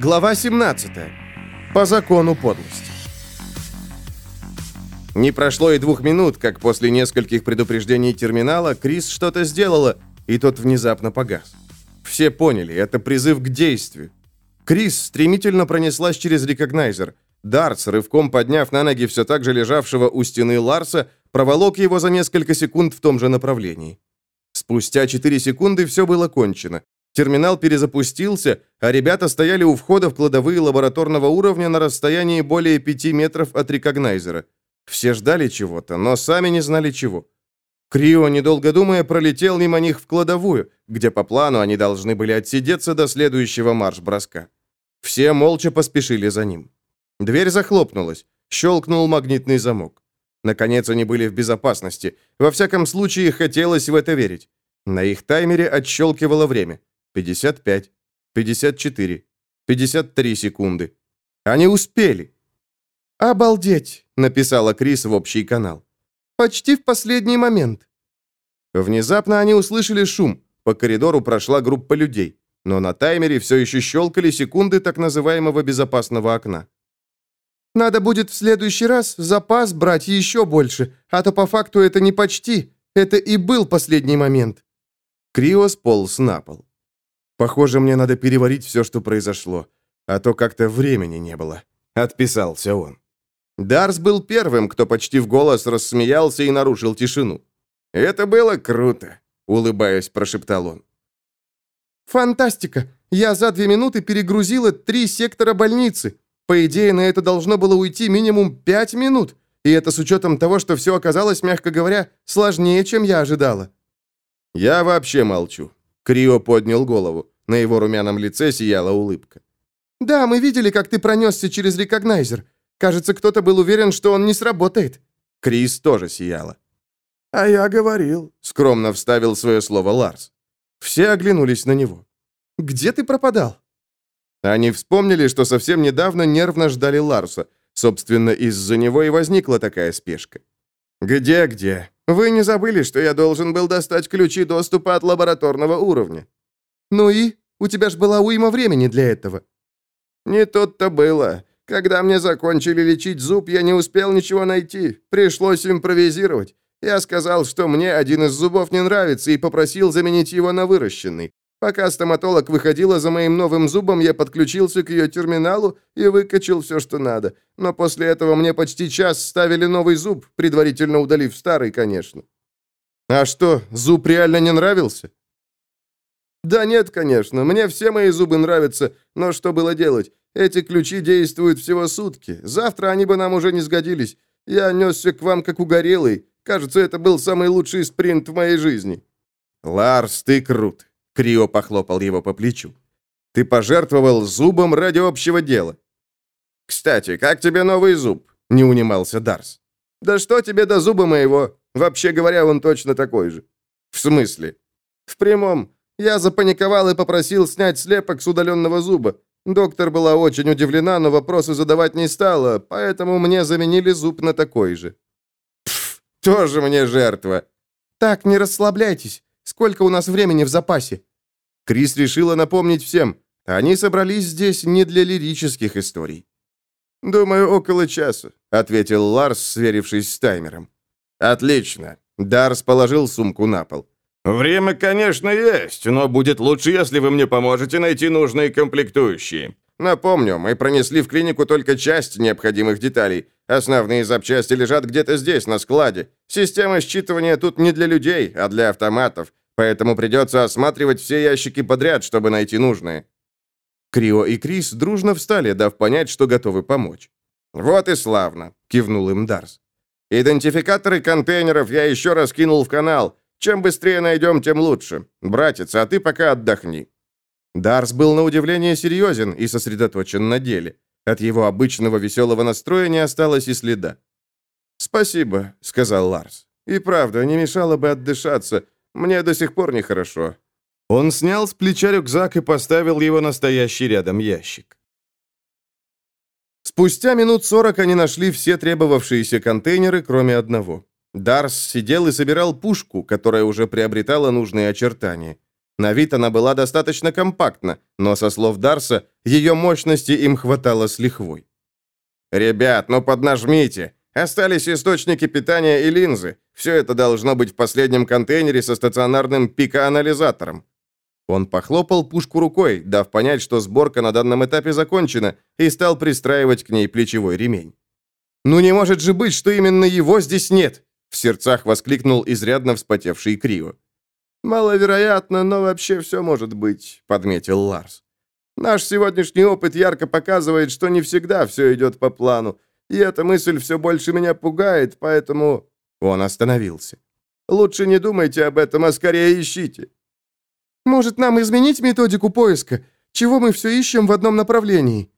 Глава 17. По закону подлости. Не прошло и двух минут, как после нескольких предупреждений терминала Крис что-то сделала, и тот внезапно погас. Все поняли, это призыв к действию. Крис стремительно пронеслась через рекогнайзер. Дартс, рывком подняв на ноги все так же лежавшего у стены Ларса, проволок его за несколько секунд в том же направлении. Спустя 4 секунды все было кончено. Терминал перезапустился, а ребята стояли у входа в кладовые лабораторного уровня на расстоянии более 5 метров от рекогнайзера. Все ждали чего-то, но сами не знали чего. Крио, недолго думая, пролетел мимо них в кладовую, где по плану они должны были отсидеться до следующего марш-броска. Все молча поспешили за ним. Дверь захлопнулась, щелкнул магнитный замок. Наконец они были в безопасности. Во всяком случае, хотелось в это верить. На их таймере отщелкивало время. 55, 54, 53 секунды. Они успели. «Обалдеть!» — написала Крис в общий канал. «Почти в последний момент». Внезапно они услышали шум. По коридору прошла группа людей. Но на таймере все еще щелкали секунды так называемого безопасного окна. «Надо будет в следующий раз запас брать еще больше, а то по факту это не почти. Это и был последний момент». Крио сполз на пол. «Похоже, мне надо переварить все, что произошло, а то как-то времени не было», — отписался он. Дарс был первым, кто почти в голос рассмеялся и нарушил тишину. «Это было круто», — улыбаясь, прошептал он. «Фантастика! Я за две минуты перегрузила три сектора больницы. По идее, на это должно было уйти минимум пять минут. И это с учетом того, что все оказалось, мягко говоря, сложнее, чем я ожидала». «Я вообще молчу». Крио поднял голову. На его румяном лице сияла улыбка. «Да, мы видели, как ты пронесся через рекогнайзер. Кажется, кто-то был уверен, что он не сработает». Крис тоже сияла. «А я говорил», — скромно вставил свое слово Ларс. Все оглянулись на него. «Где ты пропадал?» Они вспомнили, что совсем недавно нервно ждали Ларса. Собственно, из-за него и возникла такая спешка. «Где-где? Вы не забыли, что я должен был достать ключи доступа от лабораторного уровня?» «Ну и? У тебя ж была уйма времени для этого». «Не тут-то было. Когда мне закончили лечить зуб, я не успел ничего найти. Пришлось импровизировать. Я сказал, что мне один из зубов не нравится, и попросил заменить его на выращенный. Пока стоматолог выходила за моим новым зубом, я подключился к ее терминалу и выкачал все, что надо. Но после этого мне почти час ставили новый зуб, предварительно удалив старый, конечно. А что, зуб реально не нравился? Да нет, конечно, мне все мои зубы нравятся, но что было делать? Эти ключи действуют всего сутки. Завтра они бы нам уже не сгодились. Я несся к вам как угорелый. Кажется, это был самый лучший спринт в моей жизни». «Ларс, ты крут!» — Крио похлопал его по плечу. «Ты пожертвовал зубом ради общего дела». «Кстати, как тебе новый зуб?» — не унимался Дарс. «Да что тебе до зуба моего? Вообще говоря, он точно такой же». «В смысле?» «В прямом. Я запаниковал и попросил снять слепок с удаленного зуба. Доктор была очень удивлена, но вопросы задавать не стала, поэтому мне заменили зуб на такой же. Пф, тоже мне жертва. Так, не расслабляйтесь. Сколько у нас времени в запасе? Крис решила напомнить всем. Они собрались здесь не для лирических историй. «Думаю, около часа», — ответил Ларс, сверившись с таймером. «Отлично». Дарс положил сумку на пол. «Время, конечно, есть, но будет лучше, если вы мне поможете найти нужные комплектующие». «Напомню, мы пронесли в клинику только часть необходимых деталей. Основные запчасти лежат где-то здесь, на складе. Система считывания тут не для людей, а для автоматов, поэтому придется осматривать все ящики подряд, чтобы найти нужные». Крио и Крис дружно встали, дав понять, что готовы помочь. «Вот и славно», — кивнул им Дарс. «Идентификаторы контейнеров я еще раз кинул в канал. Чем быстрее найдем, тем лучше. Братец, а ты пока отдохни». Дарс был на удивление серьезен и сосредоточен на деле. От его обычного веселого настроя не осталось и следа. «Спасибо», — сказал Ларс. «И правда, не мешало бы отдышаться. Мне до сих пор нехорошо». Он снял с плеча рюкзак и поставил его настоящий рядом ящик. Спустя минут сорок они нашли все требовавшиеся контейнеры, кроме одного. Дарс сидел и собирал пушку, которая уже приобретала нужные очертания. На вид она была достаточно компактна, но, со слов Дарса, ее мощности им хватало с лихвой. «Ребят, ну поднажмите! Остались источники питания и линзы. Все это должно быть в последнем контейнере со стационарным пикоанализатором». Он похлопал пушку рукой, дав понять, что сборка на данном этапе закончена, и стал пристраивать к ней плечевой ремень. «Ну не может же быть, что именно его здесь нет!» В сердцах воскликнул изрядно вспотевший Крио. «Маловероятно, но вообще все может быть», — подметил Ларс. «Наш сегодняшний опыт ярко показывает, что не всегда все идет по плану, и эта мысль все больше меня пугает, поэтому...» Он остановился. «Лучше не думайте об этом, а скорее ищите». «Может, нам изменить методику поиска? Чего мы все ищем в одном направлении?»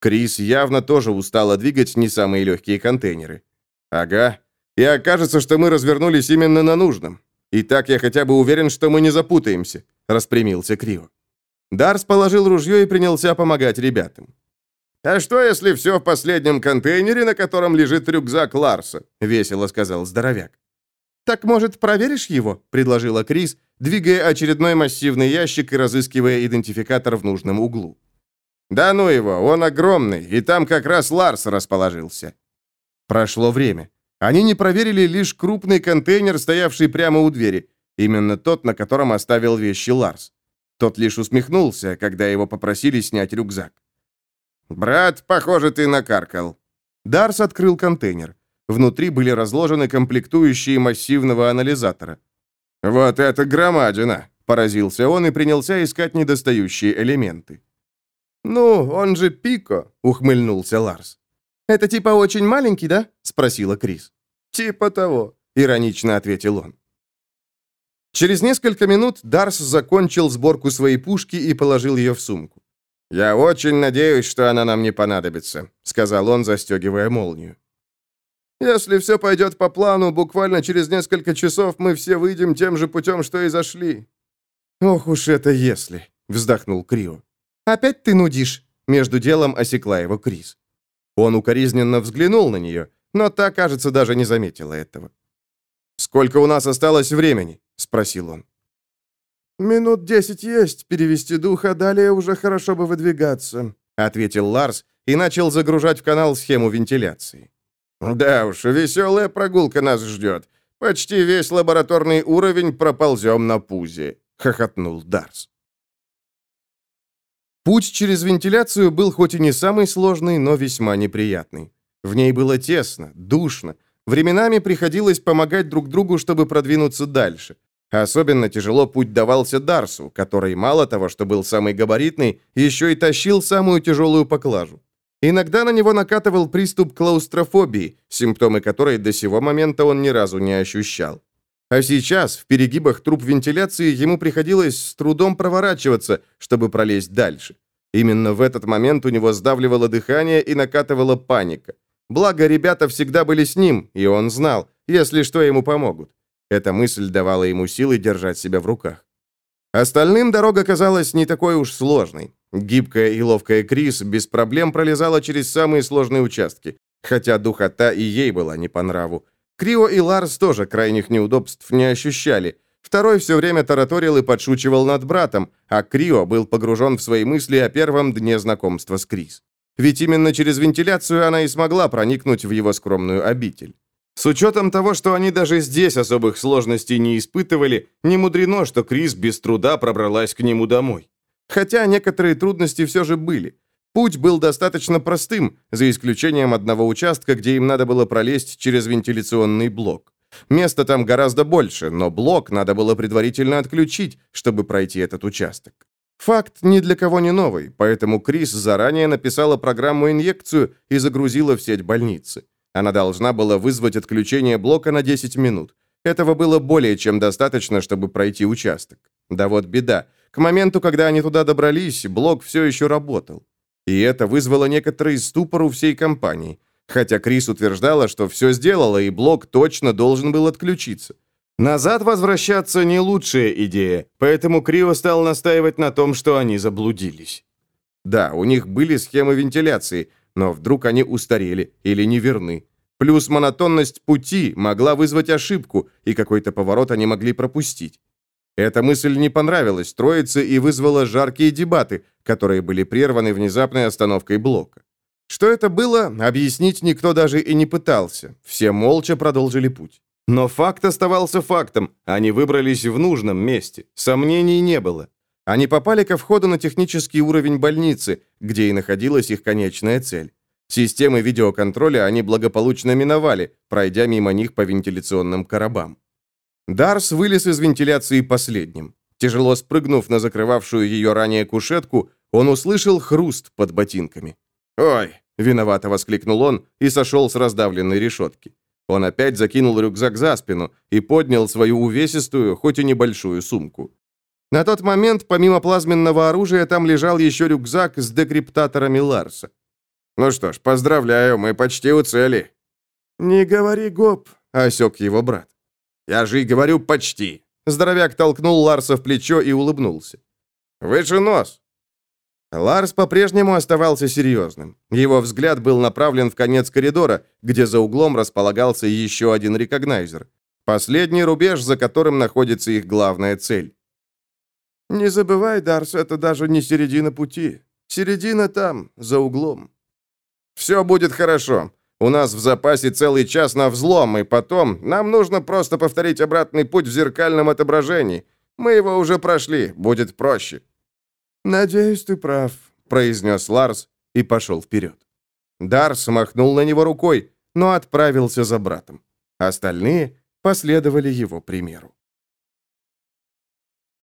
Крис явно тоже устала двигать не самые легкие контейнеры. «Ага. И окажется, что мы развернулись именно на нужном. И так я хотя бы уверен, что мы не запутаемся», — распрямился Крио. Дарс положил ружье и принялся помогать ребятам. «А что, если все в последнем контейнере, на котором лежит рюкзак Ларса?» — весело сказал здоровяк. «Так, может, проверишь его?» — предложила Крис, двигая очередной массивный ящик и разыскивая идентификатор в нужном углу. «Да ну его, он огромный, и там как раз Ларс расположился». Прошло время. Они не проверили лишь крупный контейнер, стоявший прямо у двери, именно тот, на котором оставил вещи Ларс. Тот лишь усмехнулся, когда его попросили снять рюкзак. «Брат, похоже, ты накаркал». Дарс открыл контейнер. Внутри были разложены комплектующие массивного анализатора. «Вот это громадина!» – поразился он и принялся искать недостающие элементы. «Ну, он же Пико», — ухмыльнулся Ларс. «Это типа очень маленький, да?» — спросила Крис. «Типа того», — иронично ответил он. Через несколько минут Дарс закончил сборку своей пушки и положил ее в сумку. «Я очень надеюсь, что она нам не понадобится», — сказал он, застегивая молнию. «Если все пойдет по плану, буквально через несколько часов мы все выйдем тем же путем, что и зашли». «Ох уж это если», — вздохнул Крио. «Опять ты нудишь?» Между делом осекла его Крис. Он укоризненно взглянул на нее, но та, кажется, даже не заметила этого. «Сколько у нас осталось времени?» — спросил он. «Минут десять есть, перевести дух, а далее уже хорошо бы выдвигаться», — ответил Ларс и начал загружать в канал схему вентиляции. «Да уж, веселая прогулка нас ждет. Почти весь лабораторный уровень проползем на пузе», — хохотнул Дарс. Путь через вентиляцию был хоть и не самый сложный, но весьма неприятный. В ней было тесно, душно. Временами приходилось помогать друг другу, чтобы продвинуться дальше. Особенно тяжело путь давался Дарсу, который мало того, что был самый габаритный, еще и тащил самую тяжелую поклажу. Иногда на него накатывал приступ клаустрофобии, симптомы которой до сего момента он ни разу не ощущал. А сейчас, в перегибах труб вентиляции, ему приходилось с трудом проворачиваться, чтобы пролезть дальше. Именно в этот момент у него сдавливало дыхание и накатывала паника. Благо, ребята всегда были с ним, и он знал, если что, ему помогут. Эта мысль давала ему силы держать себя в руках. Остальным дорога казалась не такой уж сложной. Гибкая и ловкая Крис без проблем пролезала через самые сложные участки, хотя духота и ей была не по нраву. Крио и Ларс тоже крайних неудобств не ощущали. Второй все время тараторил и подшучивал над братом, а Крио был погружен в свои мысли о первом дне знакомства с Крис. Ведь именно через вентиляцию она и смогла проникнуть в его скромную обитель. С учетом того, что они даже здесь особых сложностей не испытывали, не мудрено, что Крис без труда пробралась к нему домой. Хотя некоторые трудности все же были. Путь был достаточно простым, за исключением одного участка, где им надо было пролезть через вентиляционный блок. Места там гораздо больше, но блок надо было предварительно отключить, чтобы пройти этот участок. Факт ни для кого не новый, поэтому Крис заранее написала программу-инъекцию и загрузила в сеть больницы. Она должна была вызвать отключение блока на 10 минут. Этого было более чем достаточно, чтобы пройти участок. Да вот беда. К моменту, когда они туда добрались, блок все еще работал. И это вызвало некоторый ступор у всей компании. Хотя Крис утверждала, что все сделала, и блок точно должен был отключиться. Назад возвращаться не лучшая идея, поэтому Крио стал настаивать на том, что они заблудились. Да, у них были схемы вентиляции, но вдруг они устарели или не верны. Плюс монотонность пути могла вызвать ошибку, и какой-то поворот они могли пропустить. Эта мысль не понравилась троице и вызвала жаркие дебаты, которые были прерваны внезапной остановкой блока. Что это было, объяснить никто даже и не пытался. Все молча продолжили путь. Но факт оставался фактом. Они выбрались в нужном месте. Сомнений не было. Они попали ко входу на технический уровень больницы, где и находилась их конечная цель. Системы видеоконтроля они благополучно миновали, пройдя мимо них по вентиляционным коробам. Дарс вылез из вентиляции последним. Тяжело спрыгнув на закрывавшую ее ранее кушетку, он услышал хруст под ботинками. «Ой!» — виновато воскликнул он и сошел с раздавленной решетки. Он опять закинул рюкзак за спину и поднял свою увесистую, хоть и небольшую сумку. На тот момент, помимо плазменного оружия, там лежал еще рюкзак с декриптаторами Ларса. «Ну что ж, поздравляю, мы почти у цели». «Не говори гоп», — осек его брат. «Я же и говорю почти». Здоровяк толкнул Ларса в плечо и улыбнулся. «Выше нос». Ларс по-прежнему оставался серьезным. Его взгляд был направлен в конец коридора, где за углом располагался еще один рекогнайзер. Последний рубеж, за которым находится их главная цель. «Не забывай, Дарс, это даже не середина пути. Середина там, за углом». «Все будет хорошо. У нас в запасе целый час на взлом, и потом нам нужно просто повторить обратный путь в зеркальном отображении. Мы его уже прошли, будет проще». «Надеюсь, ты прав», — произнес Ларс и пошел вперед. Дарс махнул на него рукой, но отправился за братом. Остальные последовали его примеру.